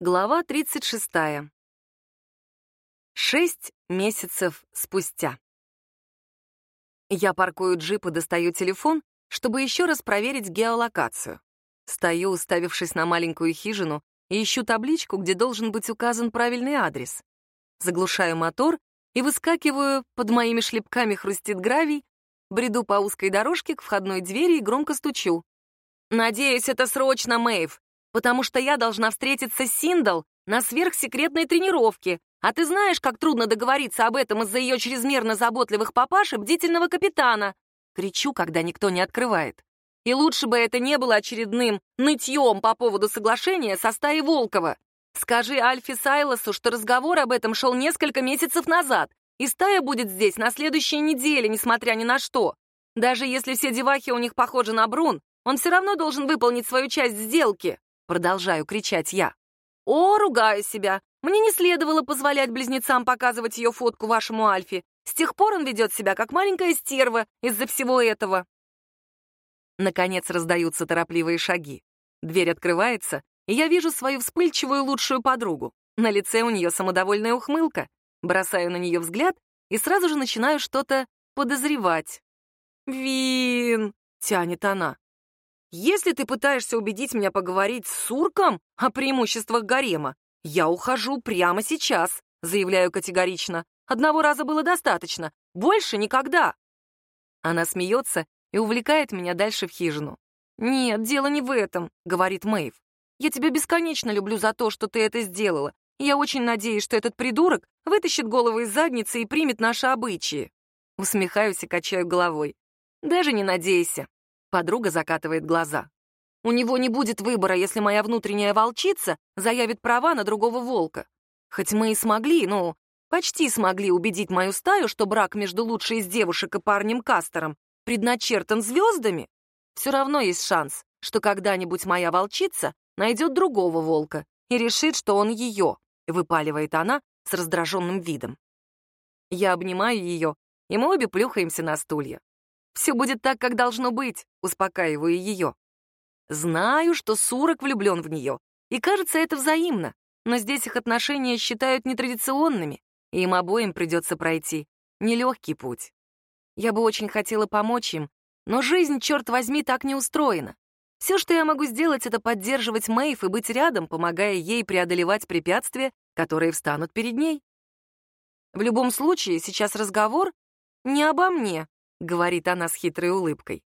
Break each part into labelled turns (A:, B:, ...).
A: Глава 36. Шесть месяцев спустя. Я паркую джип и достаю телефон, чтобы еще раз проверить геолокацию. Стою, уставившись на маленькую хижину, и ищу табличку, где должен быть указан правильный адрес. Заглушаю мотор и выскакиваю, под моими шлепками хрустит гравий, бреду по узкой дорожке к входной двери и громко стучу. «Надеюсь, это срочно, Мэйв потому что я должна встретиться с Синдал на сверхсекретной тренировке, а ты знаешь, как трудно договориться об этом из-за ее чрезмерно заботливых папаш и бдительного капитана. Кричу, когда никто не открывает. И лучше бы это не было очередным нытьем по поводу соглашения со стаей Волкова. Скажи Альфе Сайлосу, что разговор об этом шел несколько месяцев назад, и стая будет здесь на следующей неделе, несмотря ни на что. Даже если все девахи у них похожи на Брун, он все равно должен выполнить свою часть сделки. Продолжаю кричать я. О, ругаю себя. Мне не следовало позволять близнецам показывать ее фотку вашему Альфе. С тех пор он ведет себя как маленькая стерва из-за всего этого. Наконец раздаются торопливые шаги. Дверь открывается, и я вижу свою вспыльчивую лучшую подругу. На лице у нее самодовольная ухмылка. Бросаю на нее взгляд и сразу же начинаю что-то подозревать. «Вин!» — тянет она. Если ты пытаешься убедить меня поговорить с Сурком о преимуществах гарема, я ухожу прямо сейчас, заявляю категорично. Одного раза было достаточно, больше никогда. Она смеется и увлекает меня дальше в хижину. «Нет, дело не в этом», — говорит Мэйв. «Я тебя бесконечно люблю за то, что ты это сделала. я очень надеюсь, что этот придурок вытащит голову из задницы и примет наши обычаи». Усмехаюсь и качаю головой. «Даже не надейся. Подруга закатывает глаза. У него не будет выбора, если моя внутренняя волчица заявит права на другого волка. Хоть мы и смогли, ну, почти смогли убедить мою стаю, что брак между лучшей из девушек и парнем Кастером предначертан звездами, все равно есть шанс, что когда-нибудь моя волчица найдет другого волка и решит, что он ее, выпаливает она с раздраженным видом. Я обнимаю ее, и мы обе плюхаемся на стулья. Все будет так, как должно быть, успокаиваю ее. Знаю, что Сурок влюблен в нее, и кажется, это взаимно, но здесь их отношения считают нетрадиционными, и им обоим придется пройти нелегкий путь. Я бы очень хотела помочь им, но жизнь, черт возьми, так не устроена. Все, что я могу сделать, это поддерживать Мэйв и быть рядом, помогая ей преодолевать препятствия, которые встанут перед ней. В любом случае, сейчас разговор не обо мне, — говорит она с хитрой улыбкой.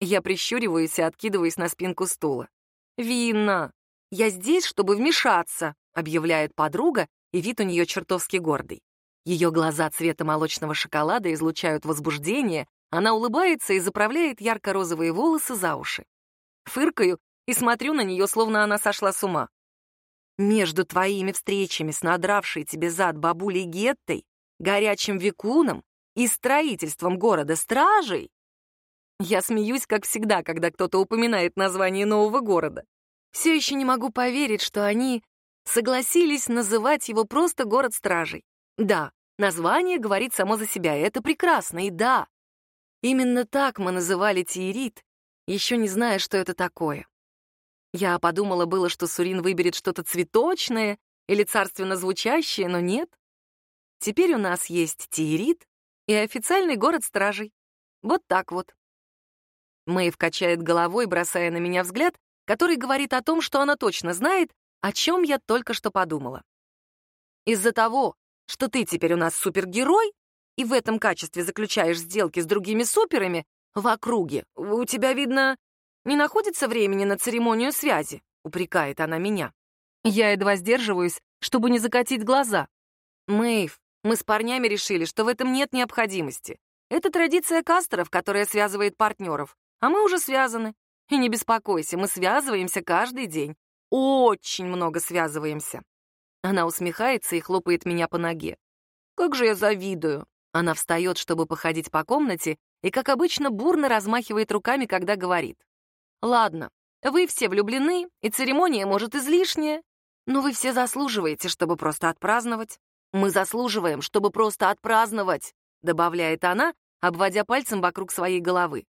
A: Я прищуриваюсь и откидываюсь на спинку стула. «Винна, я здесь, чтобы вмешаться», — объявляет подруга, и вид у нее чертовски гордый. Ее глаза цвета молочного шоколада излучают возбуждение, она улыбается и заправляет ярко-розовые волосы за уши. Фыркаю и смотрю на нее, словно она сошла с ума. Между твоими встречами с надравшей тебе зад бабулей Геттой, горячим викуном и строительством города стражей. Я смеюсь, как всегда, когда кто-то упоминает название нового города. Все еще не могу поверить, что они согласились называть его просто город стражей. Да, название говорит само за себя, и это прекрасно, и да. Именно так мы называли Тиерит, еще не зная, что это такое. Я подумала было, что Сурин выберет что-то цветочное или царственно звучащее, но нет. Теперь у нас есть Тиерит, и официальный город стражей. Вот так вот. Мэйв качает головой, бросая на меня взгляд, который говорит о том, что она точно знает, о чем я только что подумала. Из-за того, что ты теперь у нас супергерой, и в этом качестве заключаешь сделки с другими суперами в округе, у тебя, видно, не находится времени на церемонию связи, упрекает она меня. Я едва сдерживаюсь, чтобы не закатить глаза. Мэйв, мы с парнями решили, что в этом нет необходимости. Это традиция кастеров, которая связывает партнеров. А мы уже связаны. И не беспокойся, мы связываемся каждый день. Очень много связываемся. Она усмехается и хлопает меня по ноге. Как же я завидую. Она встает, чтобы походить по комнате, и, как обычно, бурно размахивает руками, когда говорит. «Ладно, вы все влюблены, и церемония, может, излишняя, но вы все заслуживаете, чтобы просто отпраздновать. «Мы заслуживаем, чтобы просто отпраздновать», — добавляет она, обводя пальцем вокруг своей головы.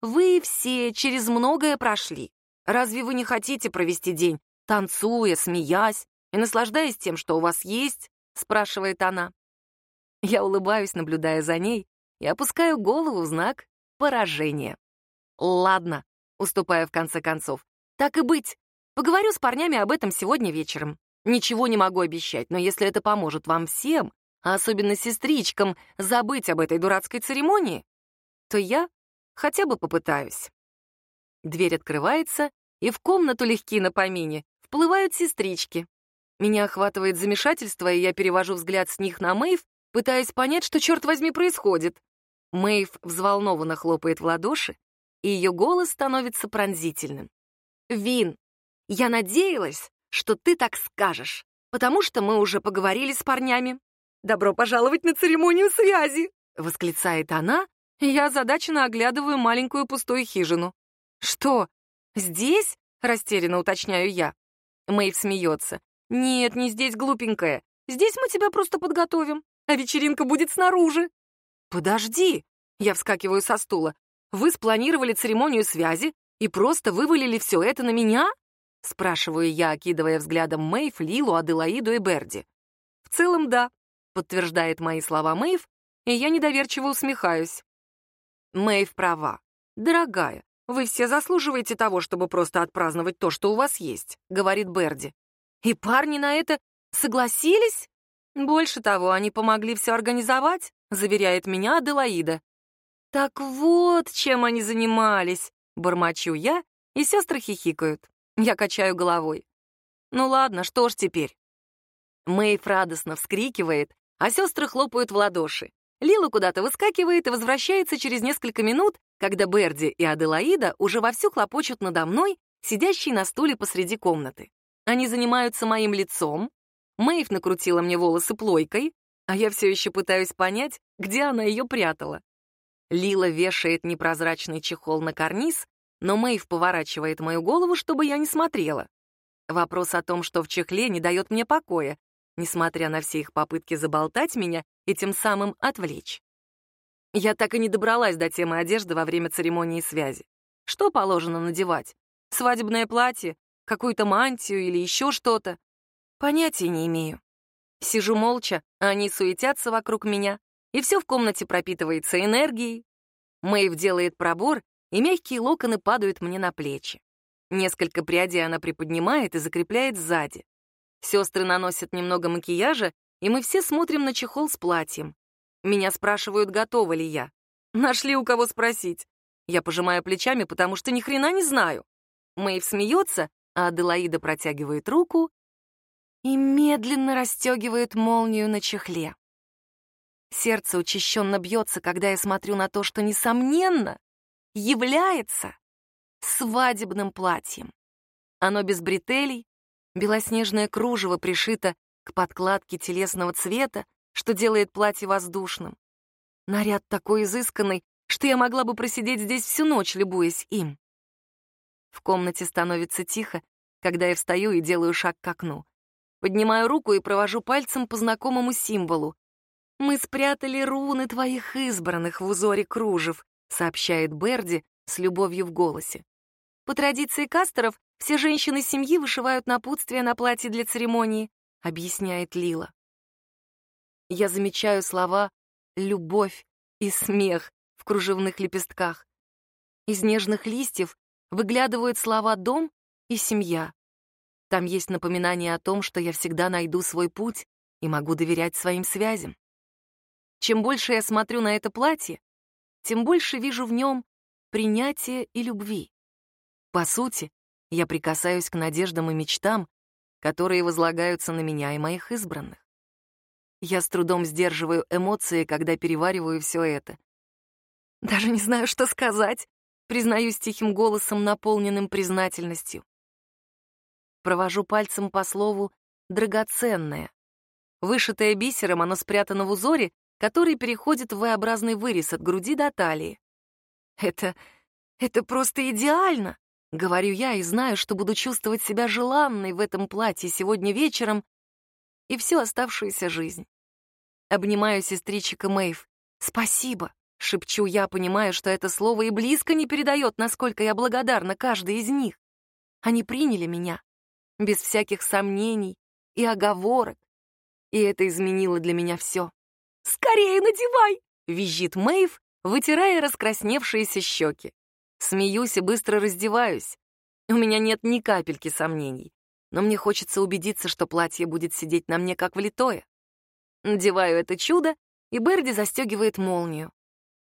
A: «Вы все через многое прошли. Разве вы не хотите провести день, танцуя, смеясь, и наслаждаясь тем, что у вас есть?» — спрашивает она. Я улыбаюсь, наблюдая за ней, и опускаю голову в знак поражения. «Ладно», — уступая в конце концов, «так и быть. Поговорю с парнями об этом сегодня вечером. Ничего не могу обещать, но если это поможет вам всем, а особенно сестричкам, забыть об этой дурацкой церемонии, то я хотя бы попытаюсь». Дверь открывается, и в комнату легки на помине вплывают сестрички. Меня охватывает замешательство, и я перевожу взгляд с них на Мэйв, пытаясь понять, что, черт возьми, происходит. Мэйв взволнованно хлопает в ладоши, и ее голос становится пронзительным. «Вин, я надеялась, что ты так скажешь, потому что мы уже поговорили с парнями. Добро пожаловать на церемонию связи!» — восклицает она, и я озадаченно оглядываю маленькую пустую хижину. «Что, здесь?» — растерянно уточняю я. Мэйв смеется. «Нет, не здесь, глупенькая. Здесь мы тебя просто подготовим, а вечеринка будет снаружи». «Подожди!» — я вскакиваю со стула. «Вы спланировали церемонию связи и просто вывалили все это на меня?» — спрашиваю я, окидывая взглядом Мэйв, Лилу, Аделаиду и Берди. «В целом, да», — подтверждает мои слова Мэйв, и я недоверчиво усмехаюсь. Мэйв права. «Дорогая, вы все заслуживаете того, чтобы просто отпраздновать то, что у вас есть», — говорит Берди. «И парни на это согласились?» «Больше того, они помогли все организовать», — заверяет меня Аделаида. «Так вот, чем они занимались», — бормочу я, и сестры хихикают. Я качаю головой. «Ну ладно, что ж теперь?» Мэйв радостно вскрикивает, а сестры хлопают в ладоши. Лила куда-то выскакивает и возвращается через несколько минут, когда Берди и Аделаида уже вовсю хлопочут надо мной, сидящей на стуле посреди комнаты. Они занимаются моим лицом. Мэйв накрутила мне волосы плойкой, а я все еще пытаюсь понять, где она ее прятала. Лила вешает непрозрачный чехол на карниз, но Мэйв поворачивает мою голову, чтобы я не смотрела. Вопрос о том, что в чехле, не дает мне покоя, несмотря на все их попытки заболтать меня и тем самым отвлечь. Я так и не добралась до темы одежды во время церемонии связи. Что положено надевать? Свадебное платье? Какую-то мантию или еще что-то? Понятия не имею. Сижу молча, а они суетятся вокруг меня, и все в комнате пропитывается энергией. Мэйв делает пробор, и мягкие локоны падают мне на плечи. Несколько прядей она приподнимает и закрепляет сзади. Сестры наносят немного макияжа и мы все смотрим на чехол с платьем. Меня спрашивают, готова ли я. Нашли у кого спросить. Я пожимаю плечами, потому что ни хрена не знаю. Мэйв смеется, а Аделаида протягивает руку и медленно расстегивает молнию на чехле. Сердце учащенно бьется, когда я смотрю на то, что, несомненно, является свадебным платьем. Оно без бретелей, белоснежное кружево пришито к подкладке телесного цвета, что делает платье воздушным. Наряд такой изысканный, что я могла бы просидеть здесь всю ночь, любуясь им. В комнате становится тихо, когда я встаю и делаю шаг к окну. Поднимаю руку и провожу пальцем по знакомому символу. «Мы спрятали руны твоих избранных в узоре кружев», сообщает Берди с любовью в голосе. По традиции кастеров, все женщины семьи вышивают напутствие на платье для церемонии. — объясняет Лила. Я замечаю слова «любовь» и «смех» в кружевных лепестках. Из нежных листьев выглядывают слова «дом» и «семья». Там есть напоминание о том, что я всегда найду свой путь и могу доверять своим связям. Чем больше я смотрю на это платье, тем больше вижу в нем принятие и любви. По сути, я прикасаюсь к надеждам и мечтам, которые возлагаются на меня и моих избранных. Я с трудом сдерживаю эмоции, когда перевариваю все это. Даже не знаю, что сказать, признаюсь тихим голосом, наполненным признательностью. Провожу пальцем по слову «драгоценное». Вышитое бисером, оно спрятано в узоре, который переходит в V-образный вырез от груди до талии. Это... это просто идеально! Говорю я и знаю, что буду чувствовать себя желанной в этом платье сегодня вечером и всю оставшуюся жизнь. Обнимаю сестричек Мэйв. «Спасибо!» — шепчу я, понимая, что это слово и близко не передает, насколько я благодарна каждой из них. Они приняли меня, без всяких сомнений и оговорок. И это изменило для меня все. «Скорее надевай!» — визжит Мэйв, вытирая раскрасневшиеся щеки. Смеюсь и быстро раздеваюсь. У меня нет ни капельки сомнений, но мне хочется убедиться, что платье будет сидеть на мне как влитое. Надеваю это чудо, и Берди застегивает молнию.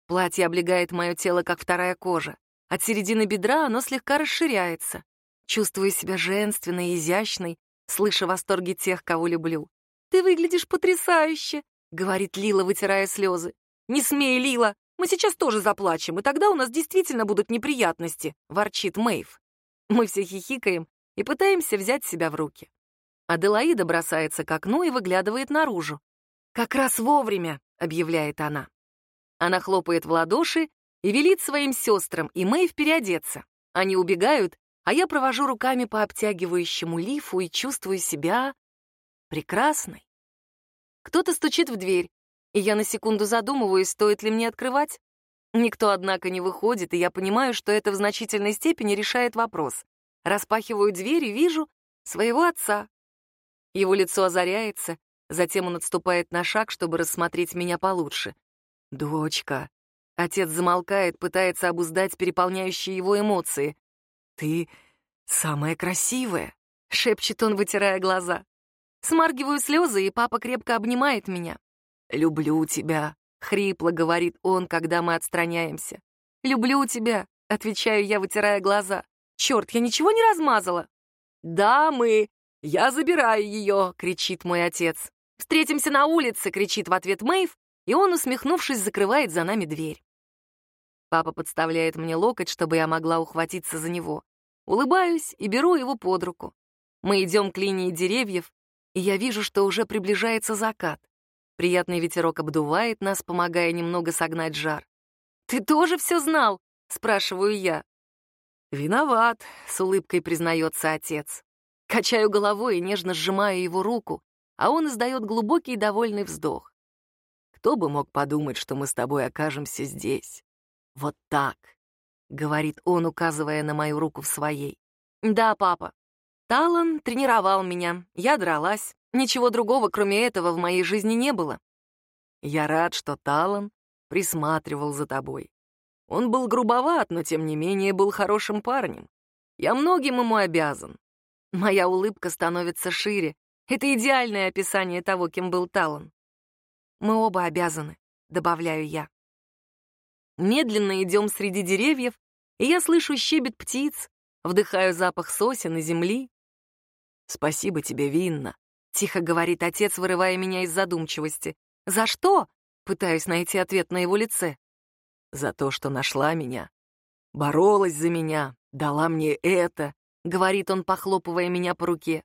A: Платье облегает мое тело, как вторая кожа. От середины бедра оно слегка расширяется. Чувствую себя женственной, изящной, слыша восторги тех, кого люблю. «Ты выглядишь потрясающе!» — говорит Лила, вытирая слезы. «Не смей, Лила! Мы сейчас тоже заплачем, и тогда у нас действительно будут неприятности», — ворчит Мэйв. Мы все хихикаем и пытаемся взять себя в руки. Аделаида бросается к окну и выглядывает наружу. «Как раз вовремя», — объявляет она. Она хлопает в ладоши и велит своим сестрам и Мэйв переодеться. Они убегают, а я провожу руками по обтягивающему лифу и чувствую себя прекрасной. Кто-то стучит в дверь, и я на секунду задумываюсь, стоит ли мне открывать. Никто, однако, не выходит, и я понимаю, что это в значительной степени решает вопрос. Распахиваю дверь и вижу своего отца. Его лицо озаряется, затем он отступает на шаг, чтобы рассмотреть меня получше. «Дочка». Отец замолкает, пытается обуздать переполняющие его эмоции. «Ты самая красивая», — шепчет он, вытирая глаза. Смаргиваю слезы, и папа крепко обнимает меня. «Люблю тебя», — хрипло говорит он, когда мы отстраняемся. «Люблю тебя», — отвечаю я, вытирая глаза. «Черт, я ничего не размазала?» «Да, мы. Я забираю ее», — кричит мой отец. «Встретимся на улице», — кричит в ответ Мэйв, и он, усмехнувшись, закрывает за нами дверь. Папа подставляет мне локоть, чтобы я могла ухватиться за него. Улыбаюсь и беру его под руку. Мы идем к линии деревьев, и я вижу, что уже приближается закат. Приятный ветерок обдувает нас, помогая немного согнать жар. «Ты тоже все знал?» — спрашиваю я. «Виноват», — с улыбкой признается отец. Качаю головой и нежно сжимаю его руку, а он издает глубокий и довольный вздох. «Кто бы мог подумать, что мы с тобой окажемся здесь? Вот так», — говорит он, указывая на мою руку в своей. «Да, папа, Талан тренировал меня, я дралась. Ничего другого, кроме этого, в моей жизни не было. Я рад, что Талан присматривал за тобой. Он был грубоват, но тем не менее был хорошим парнем. Я многим ему обязан. Моя улыбка становится шире. Это идеальное описание того, кем был Талан. Мы оба обязаны, добавляю я. Медленно идем среди деревьев, и я слышу щебет птиц, вдыхаю запах сосен и земли. «Спасибо тебе, Винна», — тихо говорит отец, вырывая меня из задумчивости. «За что?» — пытаюсь найти ответ на его лице. «За то, что нашла меня. Боролась за меня, дала мне это», — говорит он, похлопывая меня по руке.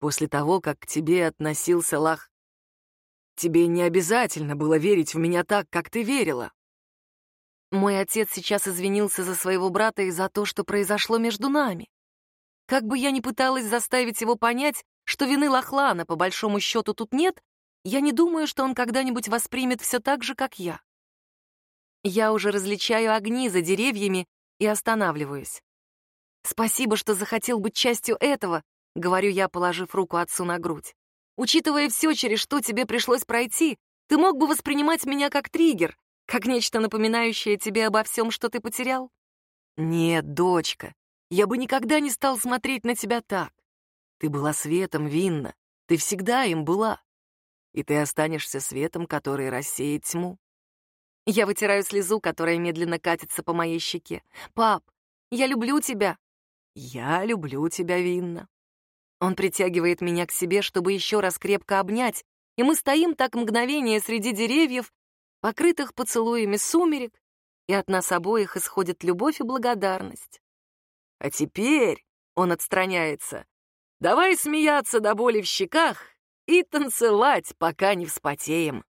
A: «После того, как к тебе относился Лах, тебе не обязательно было верить в меня так, как ты верила». Мой отец сейчас извинился за своего брата и за то, что произошло между нами. Как бы я ни пыталась заставить его понять, что вины Лохлана по большому счету тут нет, я не думаю, что он когда-нибудь воспримет все так же, как я. Я уже различаю огни за деревьями и останавливаюсь. «Спасибо, что захотел быть частью этого», — говорю я, положив руку отцу на грудь. «Учитывая все, через что тебе пришлось пройти, ты мог бы воспринимать меня как триггер, как нечто напоминающее тебе обо всем, что ты потерял?» «Нет, дочка, я бы никогда не стал смотреть на тебя так. Ты была светом, Винна, ты всегда им была. И ты останешься светом, который рассеет тьму. Я вытираю слезу, которая медленно катится по моей щеке. «Пап, я люблю тебя!» «Я люблю тебя, Винна!» Он притягивает меня к себе, чтобы еще раз крепко обнять, и мы стоим так мгновение среди деревьев, покрытых поцелуями сумерек, и от нас обоих исходит любовь и благодарность. А теперь он отстраняется. Давай смеяться до боли в щеках и танцевать, пока не вспотеем.